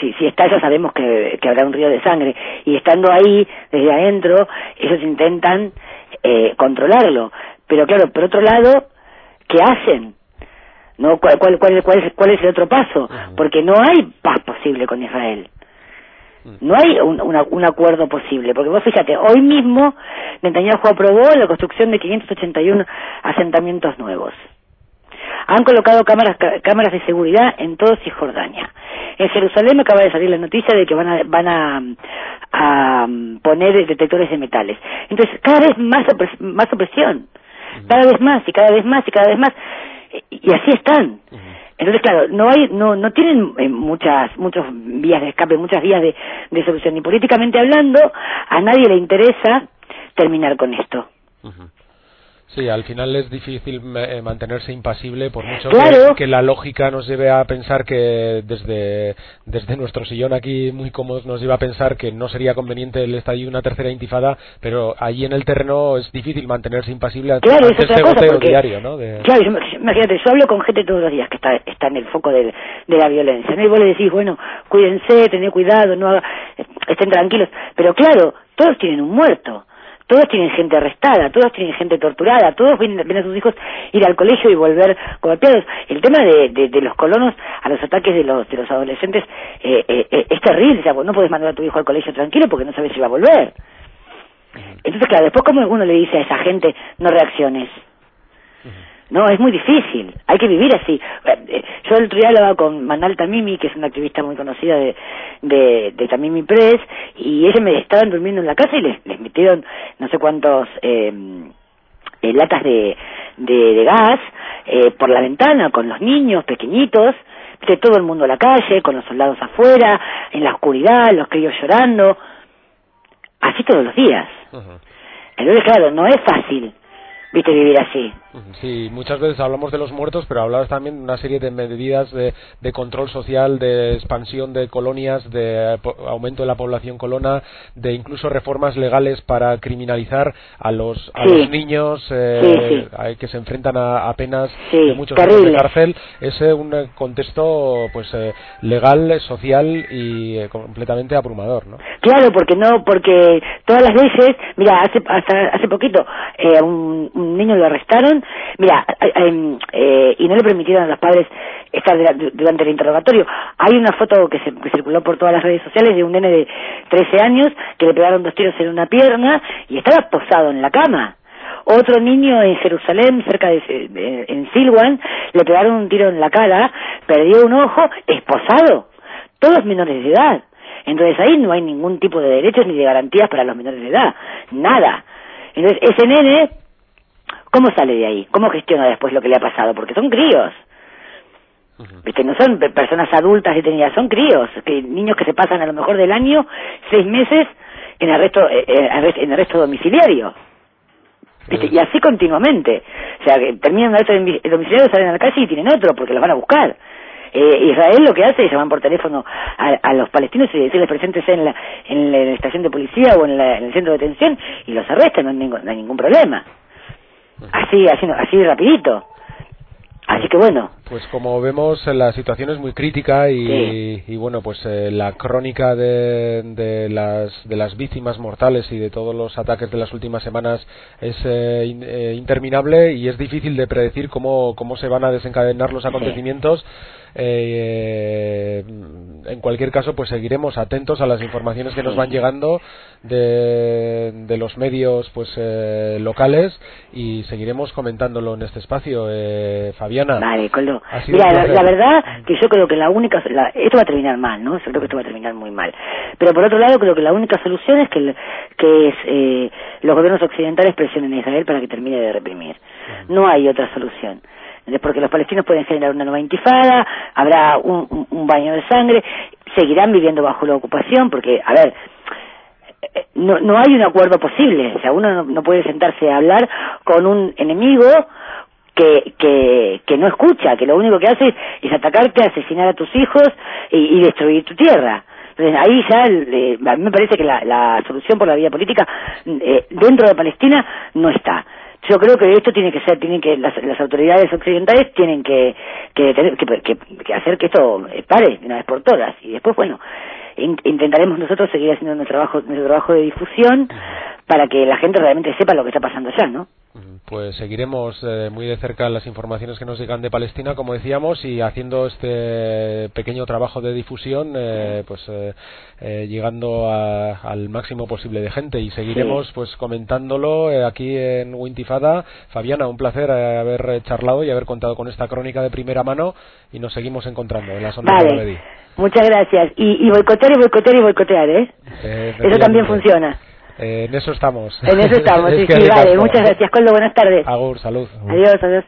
si, si estalla sabemos que, que habrá un río de sangre y estando ahí desde adentro ellos intentan eh, controlarlo pero claro por otro lado qué hacen no cuál cuál cuál, cuál es, cuál es el otro paso porque no hay paz posible con Israel no hay un, una- un acuerdo posible, porque vos fíjate, hoy mismo Netanyahu aprobó la construcción de 581 asentamientos nuevos. Han colocado cámaras, cámaras de seguridad en todo Cisjordania. En Jerusalén acaba de salir la noticia de que van a, van a, a, mm, poner detectores de metales. Entonces, cada vez más, opres- más opresión. Cada vez más y cada vez más y cada vez más. Y, así están. Entonces, claro, no hay, no, no tienen eh, muchas, muchas vías de escape, muchas vías de, de solución. Y políticamente hablando, a nadie le interesa terminar con esto. Sí, al final es difícil eh, mantenerse impasible por mucho Claro. que, que la lógica nos lleve a pensar que desde, desde nuestro sillón aquí muy cómodos nos lleva a pensar que no sería conveniente el estallido de una tercera intifada, pero allí en el terreno es difícil mantenerse impasible ante Claro, este goteo porque- diario, ¿no? De- Claro, imagínate, yo hablo con gente todos los días que está, está en el foco del- de la violencia, ¿no? Y vos le decís, bueno, cuídense, tened cuidado, no haga- estén tranquilos. Pero claro, todos tienen un muerto, todos tienen gente arrestada, todos tienen gente torturada, todos ven, ven a sus hijos ir al colegio y volver golpeados. El tema de, de, de los colonos a los ataques de los, de los adolescentes eh, eh, eh, es terrible, o sea, vos no puedes mandar a tu hijo al colegio tranquilo porque no sabes si va a volver. Entonces, claro, después como uno le dice a esa gente, no reacciones. No, es muy difícil, hay que vivir así. Eh, Yo el otro día hablaba con Manal Tamimi, que es una activista muy conocida de, de, de Tamimi Press, y ellos me estaban durmiendo en la casa y les, les metieron no sé cuántos eh, eh, latas de, de, de gas eh, por la ventana con los niños pequeñitos, de todo el mundo a la calle, con los soldados afuera, en la oscuridad, los críos llorando, así todos los días. Entonces, claro, no es fácil, viste, vivir así. Sí, muchas veces hablamos de los muertos, pero hablabas también de una serie de medidas de, de control social, de expansión de colonias, de eh, aumento de la población colona, de incluso reformas legales para criminalizar a los, a Sí. los niños eh, Sí, sí. a- que se enfrentan a, a penas de muchos años de cárcel. Es eh, un eh, contexto pues eh, legal, social y eh, completamente abrumador, ¿no? Claro, porque no, porque todas las leyes, mira, hace hasta hace poquito eh, un, un niño lo arrestaron, mira, eh, eh, eh, y no le permitieron a los padres estar durante el interrogatorio. Hay una foto que, se, circuló por todas las redes sociales de un nene de 13 años que le pegaron dos tiros en una pierna y estaba posado en la cama. Otro niño en Jerusalén, cerca de- en Silwan, le pegaron un tiro en la cara, perdió un ojo, esposado. Todos menores de edad. Entonces ahí no hay ningún tipo de derechos ni de garantías para los menores de edad. Nada. Entonces ese nene, ¿cómo sale de ahí? ¿Cómo gestiona después lo que le ha pasado? Porque son críos. Viste, no son pe- personas adultas detenidas, son críos, que niños que se pasan a lo mejor del año seis meses en arresto, eh, eh, en arresto domiciliario. ¿Viste? Y así continuamente. O sea, que terminan un arresto domi- domiciliario, salen a la calle y tienen otro, porque los van a buscar. Eh, Israel lo que hace es llamar por teléfono a, a los palestinos y decirles presentes en la, en la estación de policía o en, la- en el centro de detención y los arrestan, no hay ningún, no hay ningún problema. Así, así, así rapidito. Así que bueno, Pues como vemos, eh, la situación es muy crítica y, Sí. y bueno, pues eh, la crónica de, de, las, de las víctimas mortales y de todos los ataques de las últimas semanas es eh, in- eh, interminable y es difícil de predecir cómo, cómo se van a desencadenar los acontecimientos. Eh, en cualquier caso, pues seguiremos atentos a las informaciones que nos van llegando de, de los medios pues eh, locales y seguiremos comentándolo en este espacio. Eh, Fabiana. Vale, Coldo. Mira, la, verdad que yo creo que la única... la- esto va a terminar mal, ¿no? Yo creo que esto va a terminar muy mal. Pero por otro lado, creo que la única solución es que, el- que es, eh, los gobiernos occidentales presionen a Israel para que termine de reprimir. No hay otra solución. Porque los palestinos pueden generar una nueva intifada, habrá un, un- un baño de sangre, seguirán viviendo bajo la ocupación, porque, a ver, no, no hay un acuerdo posible. O sea, uno no, no puede sentarse a hablar con un enemigo que, que, que no escucha, que lo único que hace es atacarte, asesinar a tus hijos y, y destruir tu tierra. Entonces ahí ya eh, a mí me parece que la, la solución por la vía política eh, dentro de Palestina no está. Yo creo que esto tiene que ser, tienen que las, las autoridades occidentales tienen que que, que, que- que hacer que esto eh, pare una vez por todas y después bueno intentaremos nosotros seguir haciendo nuestro trabajo nuestro trabajo de difusión para que la gente realmente sepa lo que está pasando allá, ¿no? Pues seguiremos eh, muy de cerca las informaciones que nos llegan de Palestina, como decíamos, y haciendo este pequeño trabajo de difusión, eh, pues eh, eh, llegando a- al máximo posible de gente. Y seguiremos pues comentándolo eh, aquí en Wintifada. Fabiana, un placer eh, haber charlado y haber contado con esta crónica de primera mano y nos seguimos encontrando en la zona de Vale, Madrid. muchas gracias. Y, y boicotear y boicotear y boicotear, ¿eh? Eso también funciona. Eh, en eso estamos. En eso estamos, sí, Es que sí, vale. Muchas gracias, Coldo. Buenas tardes. Agur, salud. Adiós, adiós.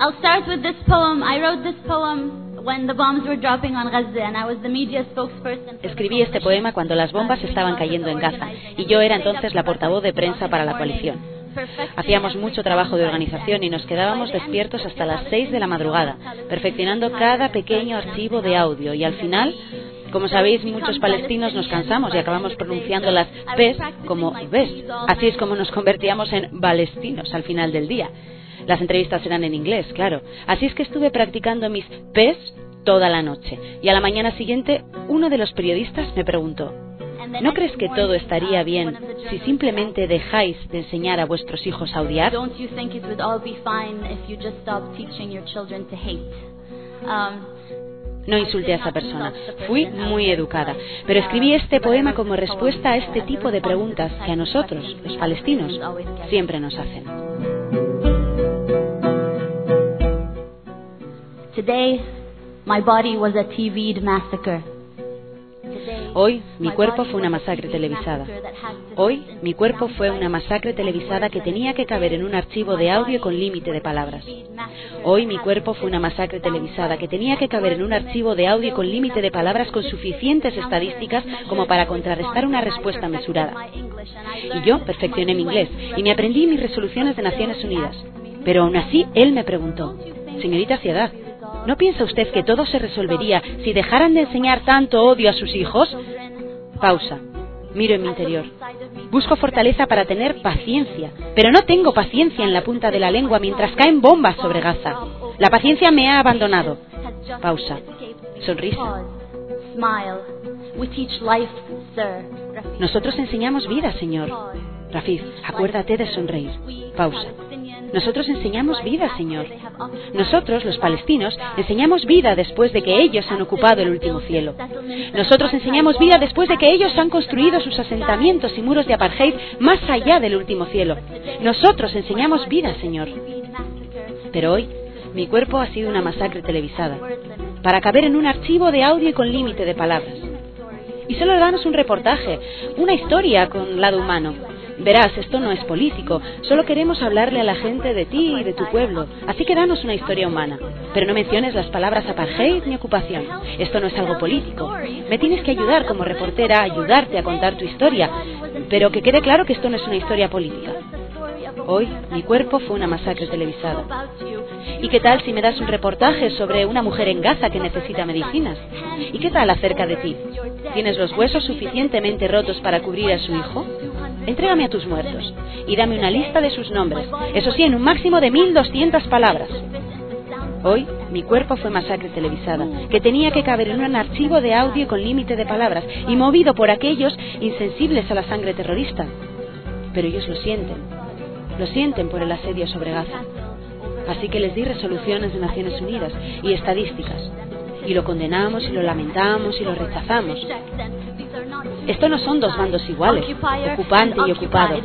I'll start with this poem. I wrote this poem when the bombs were dropping on Gaza, and I was the media spokesperson. for the Escribí este poema cuando las bombas estaban cayendo en Gaza y yo era entonces la portavoz de prensa para la coalición. Hacíamos mucho trabajo de organización y nos quedábamos despiertos hasta las 6 de la madrugada, perfeccionando cada pequeño archivo de audio y al final Como sabéis, muchos palestinos nos cansamos y acabamos pronunciando las P's como ves. Así es como nos convertíamos en palestinos al final del día. Las entrevistas eran en inglés, claro. Así es que estuve practicando mis P's toda la noche. Y a la mañana siguiente, uno de los periodistas me preguntó, ¿no crees que todo estaría bien si simplemente dejáis de enseñar a vuestros hijos a odiar? Don't you think it would all be fine if you just stopped teaching your children to hate? Um, No insulté a esa persona. Fui muy educada. Pero escribí este poema como respuesta a este tipo de preguntas que a nosotros, los palestinos, siempre nos hacen. Today, my body was a TV'd massacre. Hoy mi cuerpo fue una masacre televisada. Hoy mi cuerpo fue una masacre televisada que tenía que caber en un archivo de audio con límite de palabras. Hoy mi cuerpo fue una masacre televisada que tenía que caber en un archivo de audio con límite de palabras con suficientes estadísticas como para contrarrestar una respuesta mesurada. Y yo perfeccioné mi inglés y me aprendí mis resoluciones de Naciones Unidas. Pero aún así él me preguntó, señorita Ciudad, ¿No piensa usted que todo se resolvería si dejaran de enseñar tanto odio a sus hijos? Pausa. Miro en mi interior. Busco fortaleza para tener paciencia, pero no tengo paciencia en la punta de la lengua mientras caen bombas sobre Gaza. La paciencia me ha abandonado. Pausa. Sonrisa. Nosotros enseñamos vida, señor. Rafif, acuérdate de sonreír. Pausa. Nosotros enseñamos vida, Señor. Nosotros, los palestinos, enseñamos vida después de que ellos han ocupado el último cielo. Nosotros enseñamos vida después de que ellos han construido sus asentamientos y muros de apartheid más allá del último cielo. Nosotros enseñamos vida, Señor. Pero hoy, mi cuerpo ha sido una masacre televisada, para caber en un archivo de audio y con límite de palabras. Y solo danos un reportaje, una historia con lado humano. Verás, esto no es político, solo queremos hablarle a la gente de ti y de tu pueblo, así que danos una historia humana. Pero no menciones las palabras apartheid ni ocupación. Esto no es algo político. Me tienes que ayudar como reportera a ayudarte a contar tu historia, pero que quede claro que esto no es una historia política. Hoy mi cuerpo fue una masacre televisada. ¿Y qué tal si me das un reportaje sobre una mujer en Gaza que necesita medicinas? ¿Y qué tal acerca de ti? ¿Tienes los huesos suficientemente rotos para cubrir a su hijo? Entrégame a tus muertos y dame una lista de sus nombres, eso sí, en un máximo de 1200 palabras. Hoy mi cuerpo fue masacre televisada, que tenía que caber en un archivo de audio con límite de palabras y movido por aquellos insensibles a la sangre terrorista. Pero ellos lo sienten, lo sienten por el asedio sobre Gaza. Así que les di resoluciones de Naciones Unidas y estadísticas. Y lo condenamos y lo lamentamos y lo rechazamos. Esto no son dos bandos iguales, ocupante y ocupado,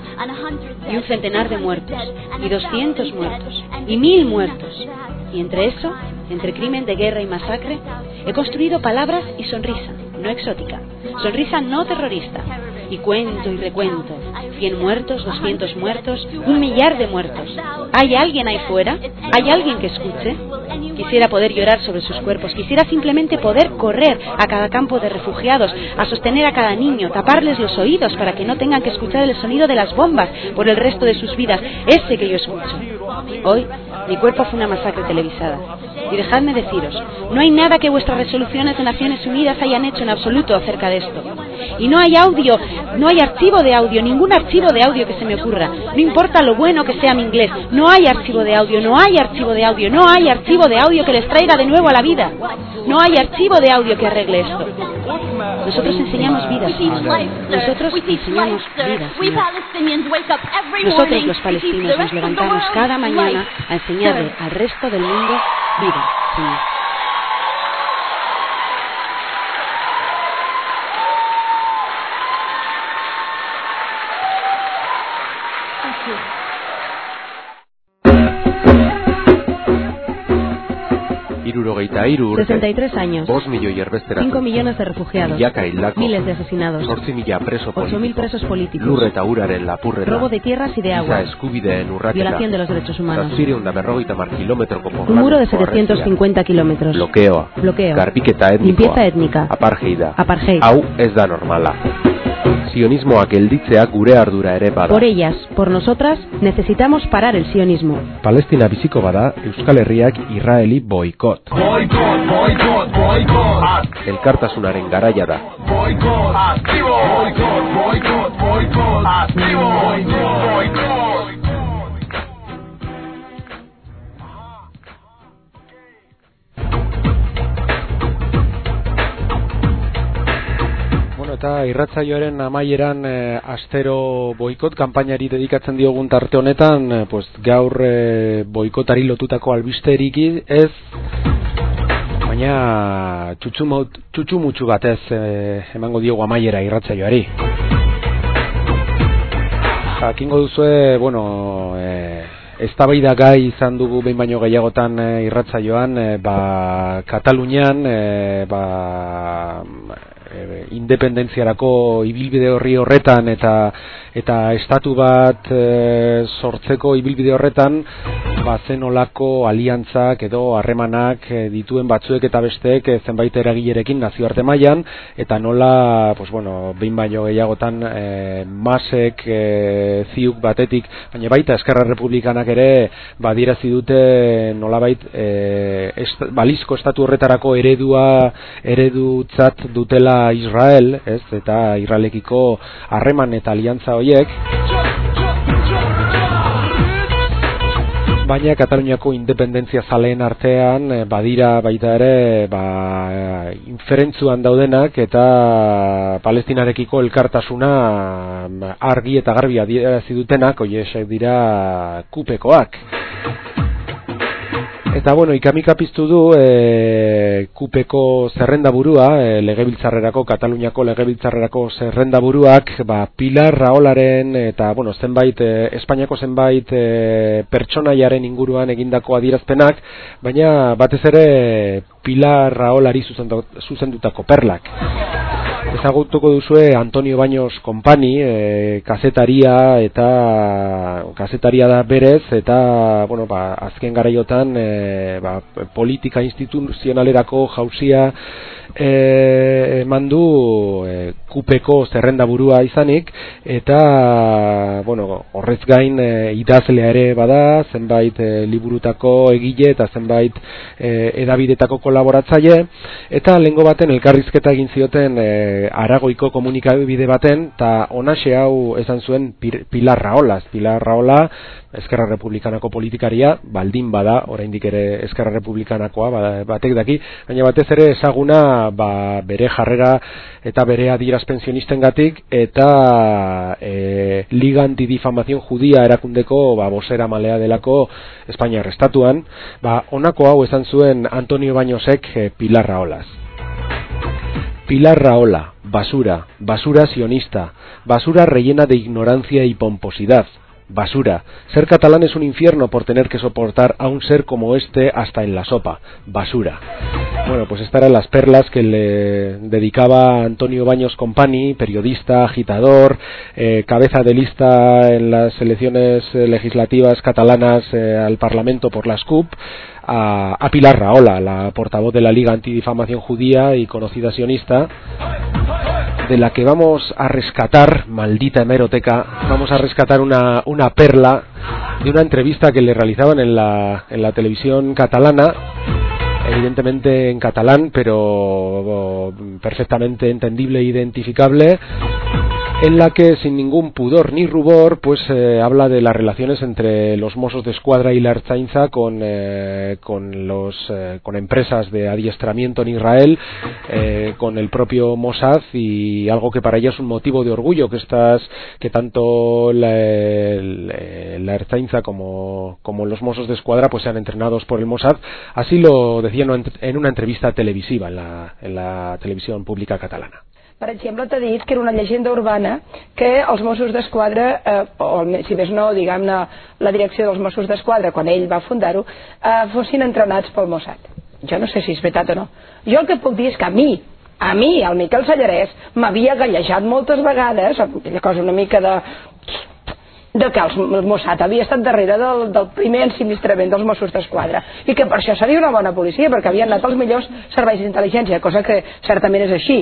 y un centenar de muertos, y doscientos muertos, y mil muertos. Y entre eso, entre crimen de guerra y masacre, he construido palabras y sonrisa, no exótica, sonrisa no terrorista, y cuento y recuento, cien muertos, doscientos muertos, un millar de muertos. ¿Hay alguien ahí fuera? ¿Hay alguien que escuche? Quisiera poder llorar sobre sus cuerpos, quisiera simplemente poder correr a cada campo de refugiados, a sostener a cada niño, taparles los oídos para que no tengan que escuchar el sonido de las bombas por el resto de sus vidas, ese que yo escucho. Hoy mi cuerpo fue una masacre televisada. Y dejadme deciros, no hay nada que vuestras resoluciones de Naciones Unidas hayan hecho en absoluto acerca de esto. Y no hay audio, no hay archivo de audio, ningún archivo de audio que se me ocurra. No importa lo bueno que sea mi inglés, no hay archivo de audio, no hay archivo de audio, no hay archivo de audio que les traiga de nuevo a la vida. No hay archivo de audio que arregle esto. Nosotros enseñamos vida, Señor. Nosotros enseñamos vida, Señor. Nosotros los palestinos nos levantamos cada mañana a enseñarle al resto del mundo vida, Señor. Irurogeita iru urte. 63 años. Bost milioi erbestera. 5 millones de refugiados. Milaka hildako. Miles de asesinados. Zortzi mila preso 8.000 politiko. presos políticos. Lur eta uraren lapurreta. Robo de tierras y de agua. Giza eskubideen urraketa. Violación de los derechos humanos. Zazpireun da berrogeita mar kilometroko Un muro de 750 kilómetros. Bloqueo. Garbiketa etnikoa. Limpieza étnica. Apartheida. Apartheid. Hau ez da normala. Sionismoak gelditzeak gure ardura ere bada. Por ellas, por nosotras, necesitamos parar el sionismo. Palestina biziko bada, Euskal Herriak Israeli boikot. Boicot, boicot, boicot. Elkartasunaren garaia da. Boicot. Activo. Boicot, boicot, boicot. Activo. Boicot, boicot. Eta irratzaioaren amaieran eh, astero boikot kanpainari dedikatzen diogun tarte honetan, eh, pues gaur eh, boikotari lotutako albisterik ez, baina txutxumut- txutxumutxu batez eh, emango diogu amaiera irratzaioari. Jakingo duzue, bueno, eh, eztabaida gai izan dugu behin baino gehiagotan eh, irratzaioan, eh, ba, Katalunian, eh, ba, eh, independentziarako ibilbide horri horretan eta eta estatu bat eh, sortzeko ibilbide horretan ba zen olako aliantzak edo harremanak eh, dituen batzuek eta besteek eh, zenbait eragilerekin nazioarte mailan eta nola pues bueno behin baino gehiagotan eh, masek eh, ziuk batetik baina baita eskerra republikanak ere badierazi dute nolabait eh, est, balizko estatu horretarako eredua eredutzat dutela Israel, ez? Eta Israelekiko harreman eta aliantza hoiek Baina Kataluniako independentzia zaleen artean eh, badira baita ere ba, eh, inferentzuan daudenak eta palestinarekiko elkartasuna mm, argi eta garbi adierazi dutenak hoiesek dira kupekoak. Eta bueno, ikamika piztu du e, kupeko zerrenda burua, e, legebiltzarrerako, Kataluniako legebiltzarrerako zerrenda buruak, ba, Pilar Raolaren eta bueno, zenbait, e, Espainiako zenbait e, pertsonaiaren inguruan egindako adierazpenak, baina batez ere Pilar Raolari zuzendu- zuzendutako perlak. Ezagutuko duzue Antonio Baños Kompani, e, kazetaria eta kazetaria da berez eta bueno, ba, azken garaiotan e, ba, politika instituzionalerako jauzia e, eman du e, kupeko zerrenda burua izanik eta bueno, horrez gain e, idazlea ere bada, zenbait e, liburutako egile eta zenbait e, edabidetako kolaboratzaile eta lengo baten elkarrizketa egin zioten e, Aragoiko komunikabide baten eta onaxe hau esan zuen Pilar Raolaz. Pilar Raola Eskerra Republikanako politikaria, baldin bada, oraindik ere Eskerra Republikanakoa ba- batek daki, baina batez ere ezaguna ba, bere jarrera eta bere adierazpen sionistengatik eta e, Liga Antidifamazion Judia erakundeko ba, bosera malea delako Espainiar estatuan, ba, honako hau esan zuen Antonio Bañosek e, Pilar Raolaz. Pilar Raola, basura, basura sionista, basura rellena de ignorancia y pomposidad. Basura. Ser catalán es un infierno por tener que soportar a un ser como este hasta en la sopa. Basura. Bueno, pues estas eran las perlas que le dedicaba Antonio Baños Compani, periodista, agitador, eh, cabeza de lista en las elecciones eh, legislativas catalanas eh, al Parlamento por las CUP, a, a Pilar Raola, la portavoz de la Liga Antidifamación Judía y conocida sionista, de la que vamos a rescatar, maldita hemeroteca, vamos a rescatar una, una perla de una entrevista que le realizaban en la, en la televisión catalana, evidentemente en catalán, pero oh, perfectamente entendible e identificable, en la que sin ningún pudor ni rubor pues eh, habla de las relaciones entre los Mossos de Escuadra y la Ertzaintza con, eh, con, los, eh, con empresas de adiestramiento en Israel, eh, con el propio Mossad y algo que para ella es un motivo de orgullo que estas que tanto la, el- la Ertzaintza como, como los Mossos de Escuadra pues sean entrenados por el Mossad. Así lo decía en una ent- en una entrevista televisiva en la, en la televisión pública catalana. Per exemple, t'ha dit que era una llegenda urbana que els Mossos d'Esquadra, eh, o si més no, diguem-ne, la direcció dels Mossos d'Esquadra, quan ell va fundar-ho, eh, fossin entrenats pel Mossad. Jo no sé si és veritat o no. Jo el que puc dir és que a mi, a mi, el Miquel Sallarès, m'havia gallejat moltes vegades, aquella cosa una mica de de que els- el Mossad havia estat darrere del, del primer ensinistrament dels Mossos d'Esquadra i que per això seria una bona policia perquè havien anat als millors serveis d'intel·ligència, cosa que certament és així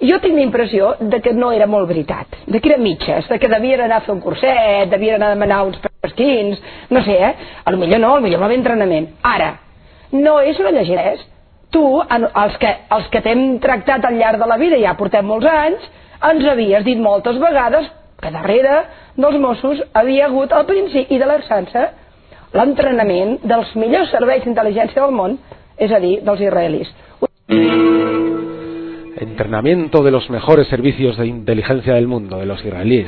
jo tinc la impressió de que no era molt veritat, de que era mitges, de que devien anar a fer un curset, devien anar a demanar uns pesquins, no sé, eh? A lo millor no, a lo millor va haver entrenament. Ara, no és una llegenda, és tu, els que, els que t'hem tractat al llarg de la vida, ja portem molts anys, ens havies dit moltes vegades que darrere dels Mossos havia hagut el principi de l'Arsança l'entrenament dels millors serveis d'intel·ligència del món, és a dir, dels israelis. Entrenamiento de los mejores servicios de inteligencia del mundo, de los israelíes.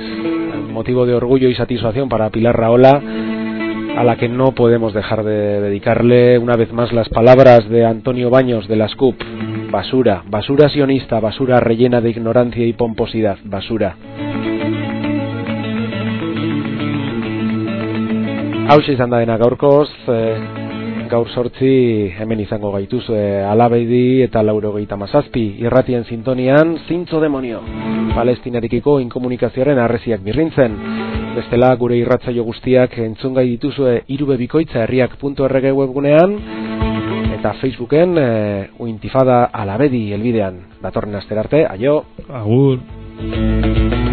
Motivo de orgullo y satisfacción para Pilar Raola, a la que no podemos dejar de dedicarle una vez más las palabras de Antonio Baños de la SCUP. Basura, basura sionista, basura rellena de ignorancia y pomposidad, basura. Hau izan da dena gaurkoz, eh, gaur sortzi hemen izango gaituz e, alabeidi eta lauro gehieta mazazpi irratien sintonian zintzo demonio. Palestinarikiko inkomunikazioaren arreziak birrintzen. Bestela gure irratzaio guztiak entzungai dituzue irubebikoitza herriak.org webgunean eta Facebooken e, uintifada alabedi elbidean datorren asterarte, aio. Agur